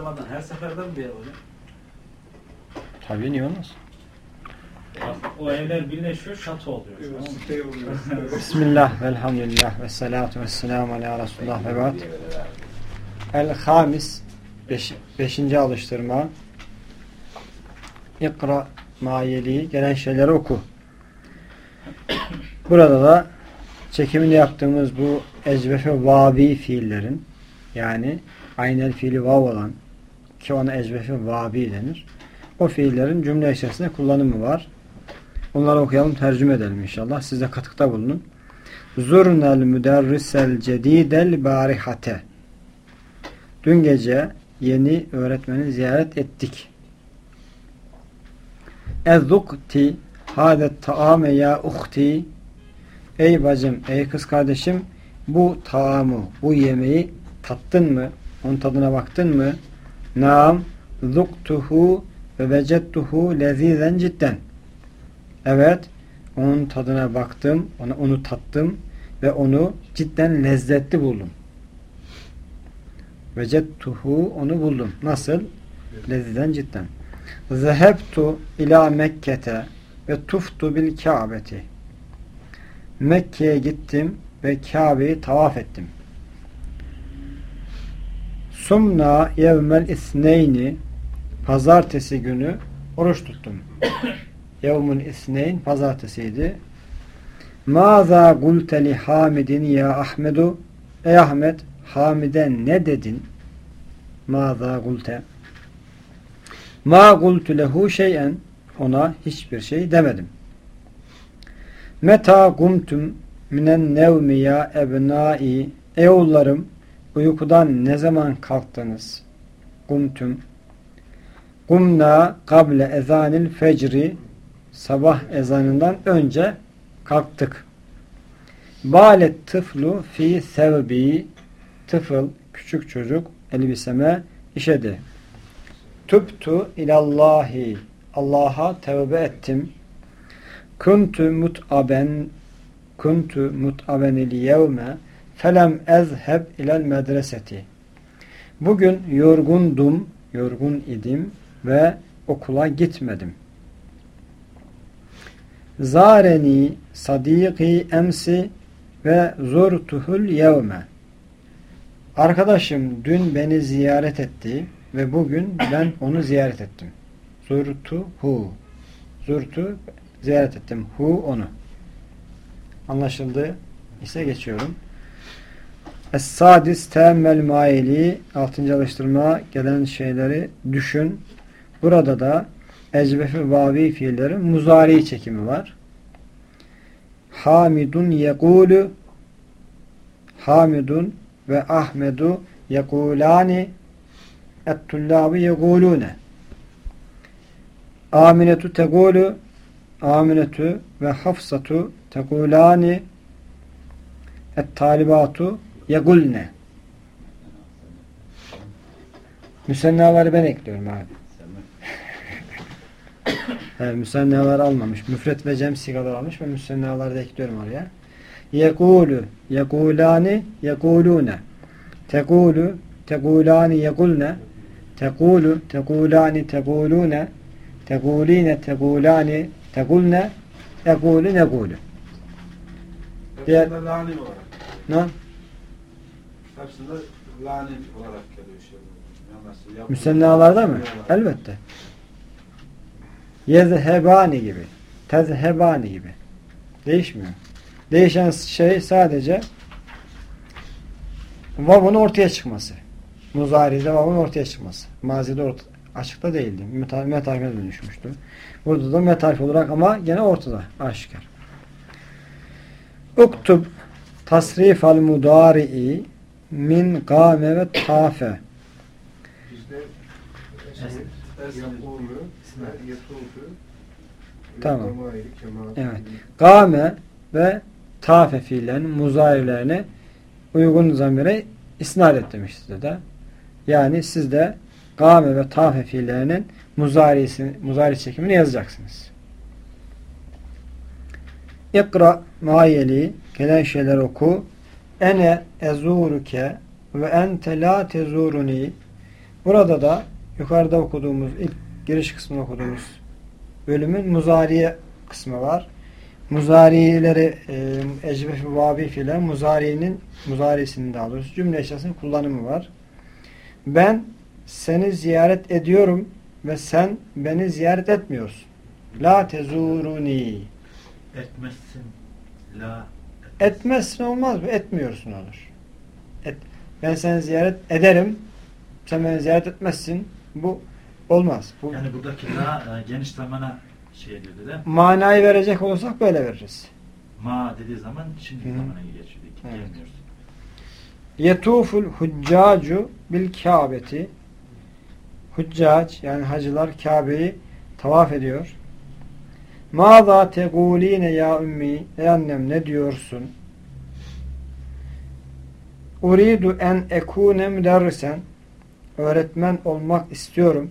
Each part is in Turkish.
Ramazan her seferden bir hocam. Tabii niye olmaz? O evler birleşiyor, şato oluyor. Mı? Bismillah, velhamdülillah, ve salatu ve selamu ala Resulullah ve ba'd. El-Hamis, beş, beşinci alıştırma. İkra mayeli, gelen şeyleri oku. Burada da çekimini yaptığımız bu ecvefe vabi fiillerin, yani aynel fiili vav olan, ki ona ecvefe vabi denir. O fiillerin cümle içerisinde kullanımı var. Onları okuyalım, tercüme edelim inşallah. Siz de katıkta bulunun. Zurnel müderrisel cedidel barihate. Dün gece yeni öğretmeni ziyaret ettik. Ezzukti hadet taame ya uhti. Ey bacım, ey kız kardeşim, bu taamı, bu yemeği tattın mı? Onun tadına baktın mı? Naam, zuktuhu ve vecettuhu lezizen cidden. Evet, onun tadına baktım, onu, onu tattım ve onu cidden lezzetli buldum. Vecettuhu onu buldum. Nasıl? Lezizen cidden. Zehebtu ila Mekke'te ve tuftu bil Ka'beti. Mekke'ye gittim ve Kabe'yi tavaf ettim. Sumna yevmel isneyni pazartesi günü oruç tuttum. Yevmul isneyn pazartesiydi. Maza gulte li Hamidin ya Ahmedu Ey Ahmet Hamid'e ne dedin? Maza gulte Ma gultu lehu şeyen ona hiçbir şey demedim. Meta gumtum minen nevmi ya ebnai Ey oğullarım uykudan ne zaman kalktınız? Gumtum Gumna kable ezanil fecri sabah ezanından önce kalktık. Balet tıflu fi sevbi tıfıl küçük çocuk elbiseme işedi. Tübtu ilallahi Allah'a tevbe ettim. Kuntu mut'aben kuntu mut'abenil yevme felem ezheb ilel medreseti. Bugün yorgundum, yorgun idim ve okula gitmedim. Zareni sadiki emsi ve zurtuhul yevme. Arkadaşım dün beni ziyaret etti ve bugün ben onu ziyaret ettim. Zurtuhu. Zurtu ziyaret ettim. Hu onu. Anlaşıldı ise geçiyorum. Es-sadis temmel maili altıncı alıştırma gelen şeyleri düşün. Burada da ecbefi vavi fiillerin muzari çekimi var. Hamidun yekulu Hamidun ve Ahmedu yekulani et-tullabi yekulune Aminetu tegulu Aminetu ve Hafsatu tekulani et-talibatu yegulne Müsennaları ben ekliyorum abi. He, müsennalar almamış. Müfret ve cem sigalar almış ve müsennaları da ekliyorum oraya. Yekulu, yekulani, yekulune. Tekulu, tekulani, yekulne. Tekulu, tekulani, tekulune. Tekuline, tekulani, tekulne. Ekulu, nekulu. Diğer-. Ne? Hepsinde lani olarak geliyor şey. Yap- Müsennalarda mı? Elbette. Yezhebani gibi. Tezhebani gibi. Değişmiyor. Değişen şey sadece vavun ortaya çıkması. Muzari'de vavun ortaya çıkması. Mazide orta, açıkta değildi. Metal, metarife dönüşmüştü. Burada da metarif olarak ama gene ortada. Aşikar. Uktub tasrif al mudari'i min gâme ve tafe. Bizde Tamam. Evet. Gâme ve tafe fiillerinin muzarilerine uygun zamire isnat et demiş size de. Yani siz de gâme ve tafe fiillerinin muzarisi, muzari çekimini yazacaksınız. İkra mayeli gelen şeyler oku. Ene ezuruke ve ente la tezuruni Burada da yukarıda okuduğumuz ilk giriş kısmını okuduğumuz bölümün muzariye kısmı var. Muzarileri e, ecvefi vabi fiiller muzari'nin muzarisinin daha doğrusu cümle eşyasının kullanımı var. Ben seni ziyaret ediyorum ve sen beni ziyaret etmiyorsun. La tezuruni. Etmezsin. La Etmezsin olmaz mı? Etmiyorsun olur. Et. Ben seni ziyaret ederim. Sen beni ziyaret etmezsin. Bu olmaz. Bu Yani buradaki la e, geniş zamana şey değil mi? manayı verecek olursak böyle veririz. Ma dediği zaman şimdi Hı. zamana geçiyor. Evet. Gelmiyorsun. Yetuful huccacu bil Kabe'ti Huccac yani hacılar Kabe'yi tavaf ediyor. Mâzâ tegûlîne ya ümmi Ey annem ne diyorsun? Uridu en ekûne müderrisen Öğretmen olmak istiyorum.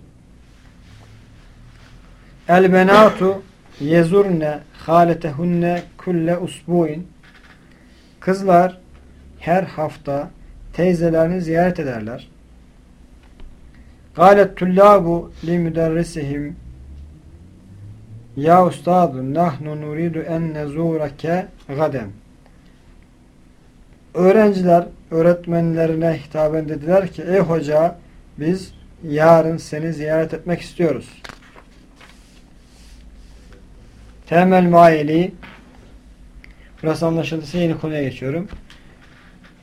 El benâtu yezurne hâletehunne kulle usbu'in Kızlar her hafta teyzelerini ziyaret ederler. Galet tullabu li müderrisihim Ya ustadu nahnu nuridu en nezurake gaden Öğrenciler öğretmenlerine hitaben dediler ki ey hoca biz yarın seni ziyaret etmek istiyoruz. Temel maili Burası anlaşıldıysa yeni konuya geçiyorum.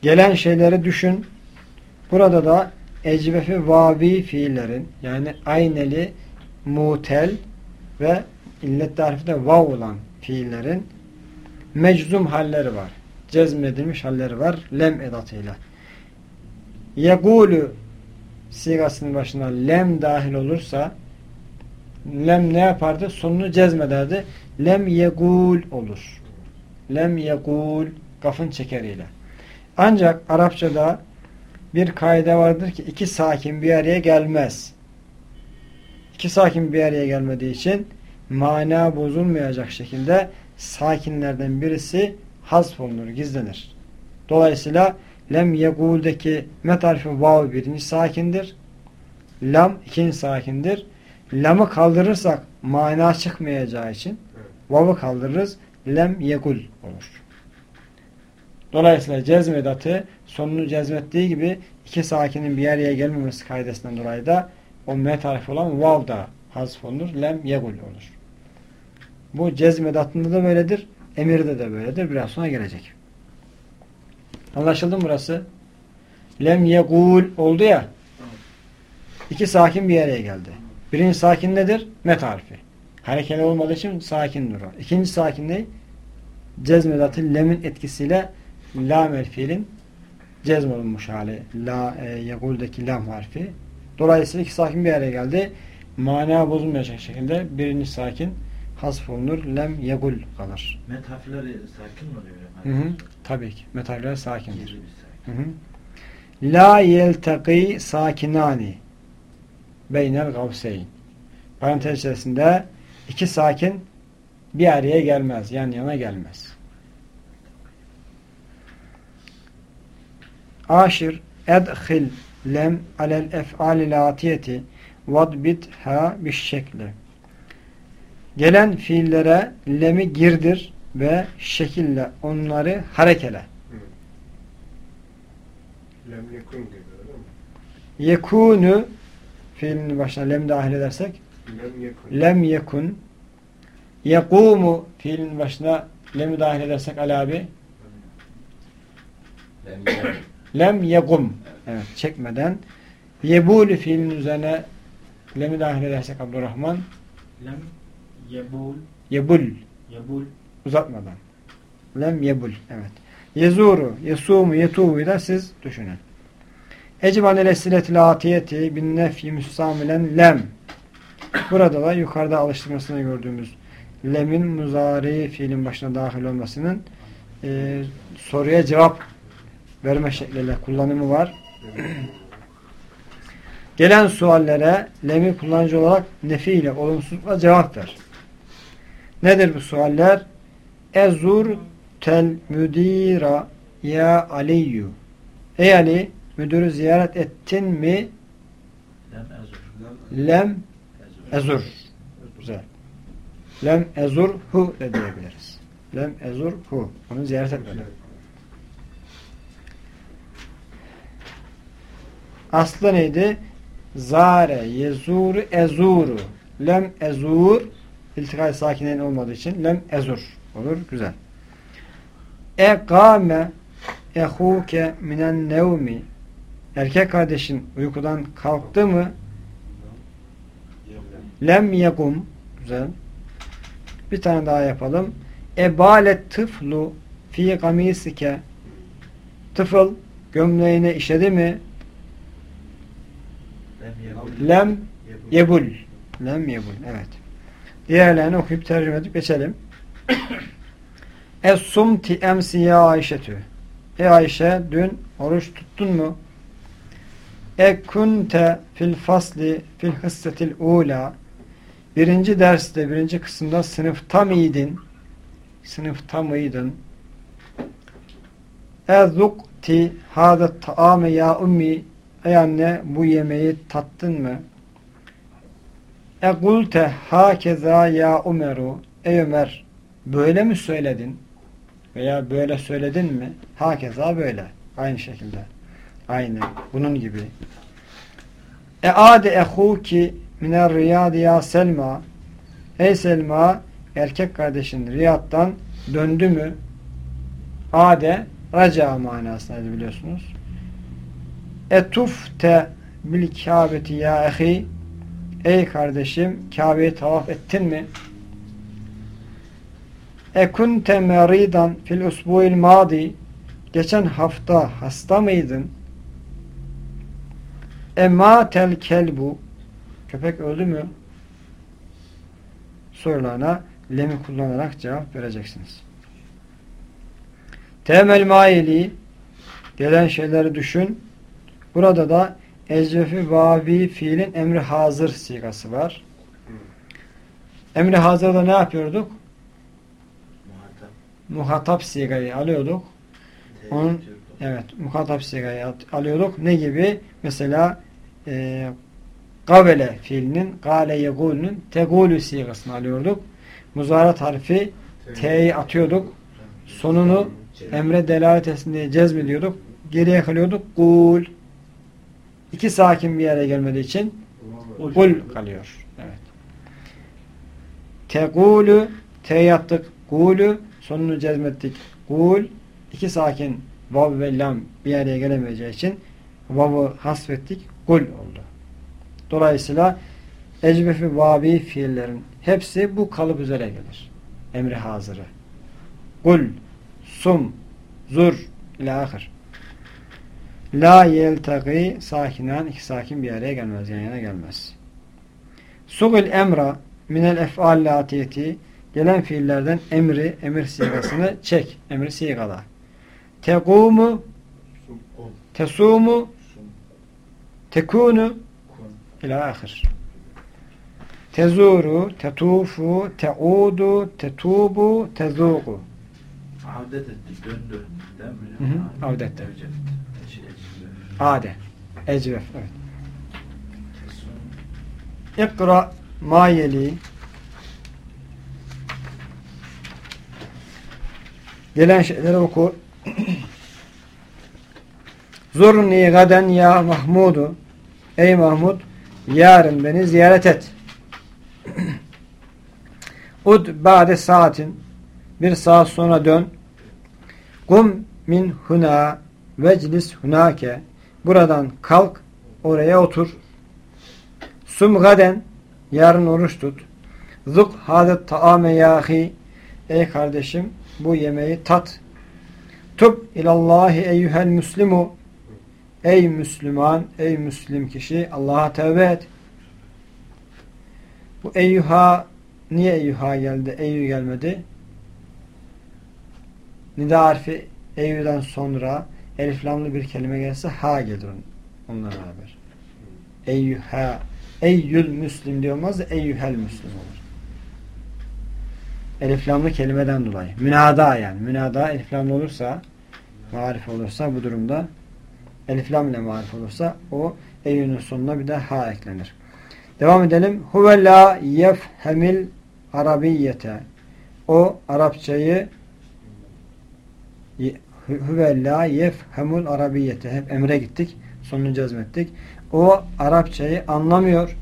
Gelen şeyleri düşün. Burada da ecvefi vavi fiillerin yani ayneli, mutel ve illet tarifi de vav olan fiillerin meczum halleri var. Cezmedilmiş halleri var. Lem edatıyla. Yegulu sigasının başına lem dahil olursa lem ne yapardı? Sonunu cezmederdi. Lem yegul olur. Lem yegul kafın çekeriyle. Ancak Arapçada bir kaide vardır ki iki sakin bir araya gelmez. İki sakin bir araya gelmediği için mana bozulmayacak şekilde sakinlerden birisi hazf olunur, gizlenir. Dolayısıyla lem yegul'deki met harfi vav birinci sakindir. Lam ikinci sakindir. Lamı kaldırırsak mana çıkmayacağı için vav'ı kaldırırız. Lem yegul olur. Dolayısıyla cezmedatı sonunu cezmettiği gibi iki sakinin bir araya gelmemesi kaidesinden dolayı da o met harfi olan vav da hazf olunur. Lem yegul olur. Bu cezmedatında da böyledir. Emirde de böyledir. Biraz sonra gelecek. Anlaşıldı mı burası? Lem yegul oldu ya iki sakin bir araya geldi. Birinci sakin nedir? Met harfi. Harekeli olmadığı için sakin durur. İkinci sakin ne? Cezmedatı lemin etkisiyle lam fiilin cezm olunmuş hali. La e, yeguldeki lam harfi. Dolayısıyla iki sakin bir araya geldi. Mana bozulmayacak şekilde birinci sakin hasf olunur. Lem yegul kalır. Met harfleri sakin mi oluyor? Hı hı. Tabii ki. Metaller sakindir. Gizli bir sakin. Hı hı. La yeltaki sakinani beynel gavseyn. Parantez içerisinde iki sakin bir araya gelmez. Yan yana gelmez. Aşir edhil lem alel ef'alil atiyeti vadbit ha bir şekli. Gelen fiillere lemi girdir ve şekille onları harekele. Lem yekun gibi öyle mi? Yekunu fiilinin başına lem dahil edersek Lem yekun. lem yekun. Yekumu fiilinin başına lemi dahil edersek Ali abi. Lem yegum evet çekmeden. Yebulü fiilinin üzerine lemi dahil edersek Abdurrahman. Lem yebul. Yebul. Yebul. Uzatmadan. Lem yebul evet. Yezuru yesumu yetubu da siz düşünün. Ecban ile siletil atiyeti bin nefyi müstamilen lem. Burada da yukarıda alıştırmasını gördüğümüz lemin muzari fiilin başına dahil olmasının e, soruya cevap verme şekliyle kullanımı var. Gelen suallere lemi kullanıcı olarak nefi ile olumsuzlukla cevap ver. Nedir bu sualler? Ezur tel müdira ya Aliyyü. Ey Ali müdürü ziyaret ettin mi? Lem ezur. Güzel. Lem ezur hu de diyebiliriz. Lem ezur hu. Onu ziyaret etmedim. Aslı neydi? Zare, yezuru, ezuru. Lem ezur iltikay sakinen olmadığı için lem ezur olur. Güzel. Ekame ehuke minen nevmi Erkek kardeşin uykudan kalktı mı lem yekum güzel. Bir tane daha yapalım. Ebalet tıflu fi gamisike tıfıl gömleğine işedi mi lem yebul lem yebul evet. Diğerlerini okuyup tercüme edip geçelim. Es-sumti emsi ya Ayşetü. Ey Ayşe dün oruç tuttun mu? E kunte fil fasli fil hıssetil ula. Birinci derste, birinci kısımda sınıfta mıydın? Sınıfta mıydın? E zukti hâdet ta'ame ya ummi. Ey anne bu yemeği tattın mı? E gulte hakeza ya Umeru. Ey Ömer böyle mi söyledin? Veya böyle söyledin mi? Hakeza böyle. Aynı şekilde. Aynı. Bunun gibi. E ade ehuki miner riyadi ya Selma. Ey Selma erkek kardeşin Riyad'dan döndü mü? Ade raca manasını biliyorsunuz. Etufte bil kâbeti ya ehi Ey kardeşim Kabe'yi tavaf ettin mi? Ekunte meridan fil usbu'il madi Geçen hafta hasta mıydın? Ema tel kelbu Köpek öldü mü? Sorularına lemi kullanarak cevap vereceksiniz. Temel maili gelen şeyleri düşün. Burada da ecvefi vavi fiilin emri hazır sigası var. Emri hazırda ne yapıyorduk? Muhatap. Muhatap sigayı alıyorduk. Onun evet muhatap sigayı alıyorduk. Ne gibi? Mesela e, gavele fiilinin gale yegulünün tegulü sigasını alıyorduk. Muzarat harfi t'yi atıyorduk. Sonunu emre delalet etsin diye cezmediyorduk. Geriye kalıyorduk. Kul. İki sakin bir yere gelmediği için kul kalıyor. Evet. Tegulü t'yi attık. Kulü sonunu cezmettik. Kul. iki sakin vav ve lam bir araya gelemeyeceği için vav'ı hasfettik. Kul oldu. Dolayısıyla ecbefi vabi fiillerin hepsi bu kalıp üzere gelir. Emri hazırı. Kul, sum, zur ila ahir. La yeltaki sakinan iki sakin bir araya gelmez. Yan yana gelmez. Sugil emra minel ef'al latiyeti gelen fiillerden emri, emir sigasını çek. Emri sigala. Tekumu tesumu tekunu ila ahir. Tezuru, tetufu, teudu, tetubu, tezuku. Avdet etti, döndü. Değil mi? Avdet etti. Ade. Ecvef. Evet. İkra ma yeli Gelen şeyleri oku. Zurni gaden ya Mahmudu Ey Mahmud yarın beni ziyaret et. Ud ba'de saatin bir saat sonra dön. Kum min huna veclis hunake buradan kalk oraya otur. Sum gaden yarın oruç tut. Zuk hadet taame yahi ey kardeşim bu yemeği tat. Tub ilallahi eyyuhel müslimu ey Müslüman, ey Müslim kişi Allah'a tevbe et. Bu eyyuha niye eyyuha geldi? Eyyü gelmedi. Nida harfi eyyüden sonra eliflamlı bir kelime gelse ha gelir onunla beraber. Eyyuha eyyül müslim diyor olmaz da eyyuhel müslim olur. Eliflamlı kelimeden dolayı. Münada yani. Münada eliflamlı olursa marif olursa bu durumda eliflam ile marif olursa o eyyünün sonuna bir de ha eklenir. Devam edelim. Huve la yefhemil arabiyyete. O Arapçayı huve la yefhemul arabiyyete. Hep emre gittik. Sonunu cezmettik. O Arapçayı anlamıyor.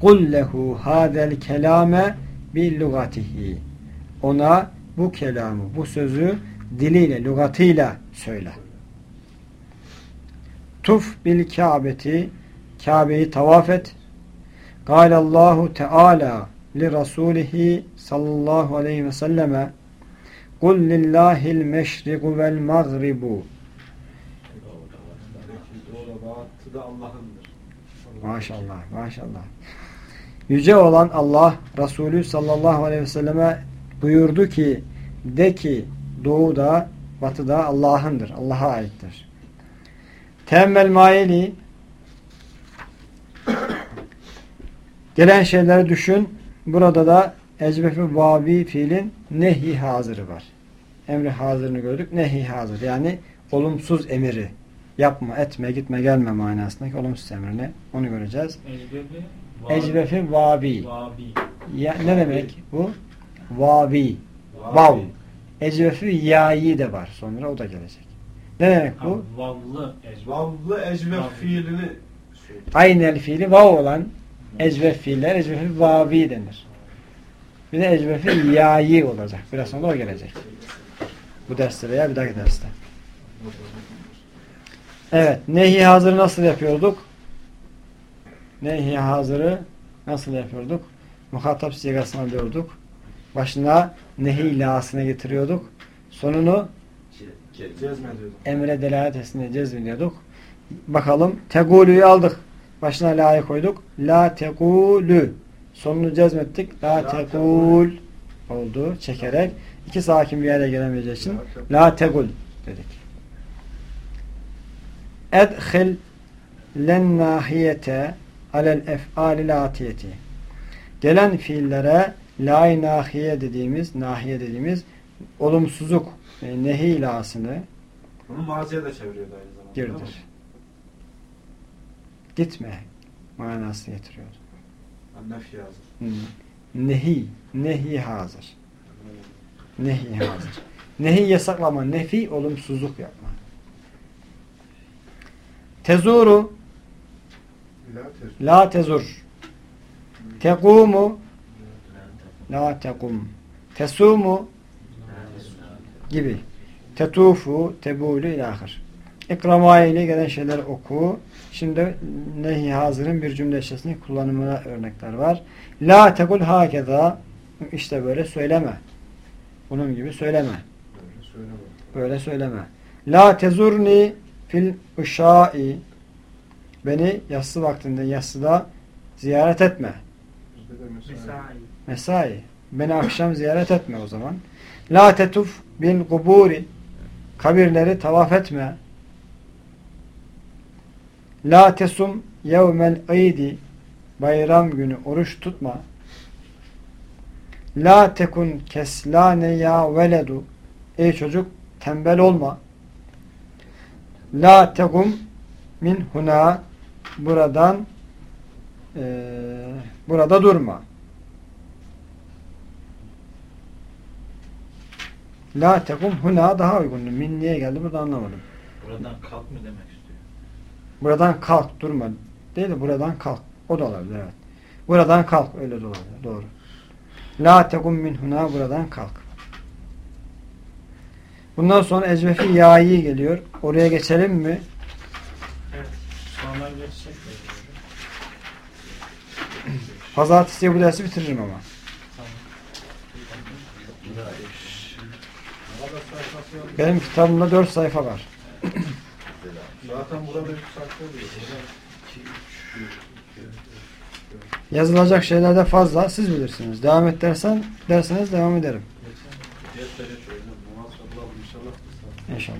Kul lehu hadel kelame bi lugatihi. Ona bu kelamı, bu sözü diliyle, lügatıyla söyle. Tuf bil Kâbeti Kabe'yi tavaf et. Allahu Teala li Rasulihi sallallahu aleyhi ve selleme Doğru batı da Allah'ındır. Maşallah, maşallah. Yüce olan Allah Resulü sallallahu aleyhi ve selleme buyurdu ki de ki doğuda batıda Allah'ındır. Allah'a aittir. Temmel maili gelen şeyleri düşün. Burada da ecbefi vavi fiilin nehi hazırı var. Emri hazırını gördük. Nehi hazır. Yani olumsuz emiri. Yapma, etme, gitme, gelme manasındaki olumsuz emrini. Onu göreceğiz. Ecbebi, vavi, vavi. vavi. Ya, ne demek bu? Vavi. Vav. Ecvefi yayi de var. Sonra o da gelecek. Ne demek bu? Vavlı ecbebi. Vavlı ecvef Vav. fiilini. Aynel fiili vav olan ecvef fiiller ecvefi vavi denir. Bir de ecvefi yayi olacak. Biraz sonra o gelecek. Bu derste veya bir dahaki derste. Evet. Nehi hazırı nasıl yapıyorduk? Nehi hazırı nasıl yapıyorduk? Muhatap sigasını alıyorduk. Başına nehi lasını getiriyorduk. Sonunu emre delalet etsince cezmediyorduk. Bakalım. Tegulü'yü aldık. Başına la'yı koyduk. La tegulü. Sonunu cezmettik. La tegul oldu. Çekerek. iki sakin bir yere gelemeyeceği için la tegul dedik. Edhil len nahiyete alel ef'alil atiyeti. Gelen fiillere la nahiye dediğimiz, nahiye dediğimiz olumsuzluk, e, nehi lasını Bunu maziye de çeviriyordu aynı zamanda. girdir. Gitme manasını getiriyordu. Annefi yazır. Hmm. Nehi, nehi hazır. Nehi hazır. Nehi yasaklama, nefi olumsuzluk yapma. Tezuru La tez. la tezur. Tekumu la tekum. Tesumu gibi. Tetufu, tebulu ilahir. İkrama ile gelen şeyler oku. Şimdi nehi hazırın bir cümle içerisinde kullanımına örnekler var. La tekul hakeza işte böyle söyleme. Bunun gibi söyleme. Böyle söyleme. Böyle söyleme. La tezurni fil uşai beni yassı vaktinde yassıda ziyaret etme. Mesela Mesai. Beni akşam ziyaret etme o zaman. La tetuf bil kuburi kabirleri tavaf etme. La tesum yevmel idi bayram günü oruç tutma. La tekun keslane ya veledu ey çocuk tembel olma. La tegum min huna buradan eee, burada durma. La tekum huna daha uygundu. Min niye geldi burada anlamadım. Buradan kalk mı demek? Buradan kalk durma. Değil de buradan kalk. O da olabilir evet. Buradan kalk öyle de olabilir. Doğru. La tekum min huna buradan kalk. Bundan sonra ecvefi yayi geliyor. Oraya geçelim mi? Evet. Sonra geçecek. de. Pazartesiye bu dersi bitiririm ama. Benim kitabımda 4 sayfa var. Zaten burada sayfa oluyor. Yazılacak şeyler de fazla. Siz bilirsiniz. Devam et dersen, derseniz devam ederim. İnşallah.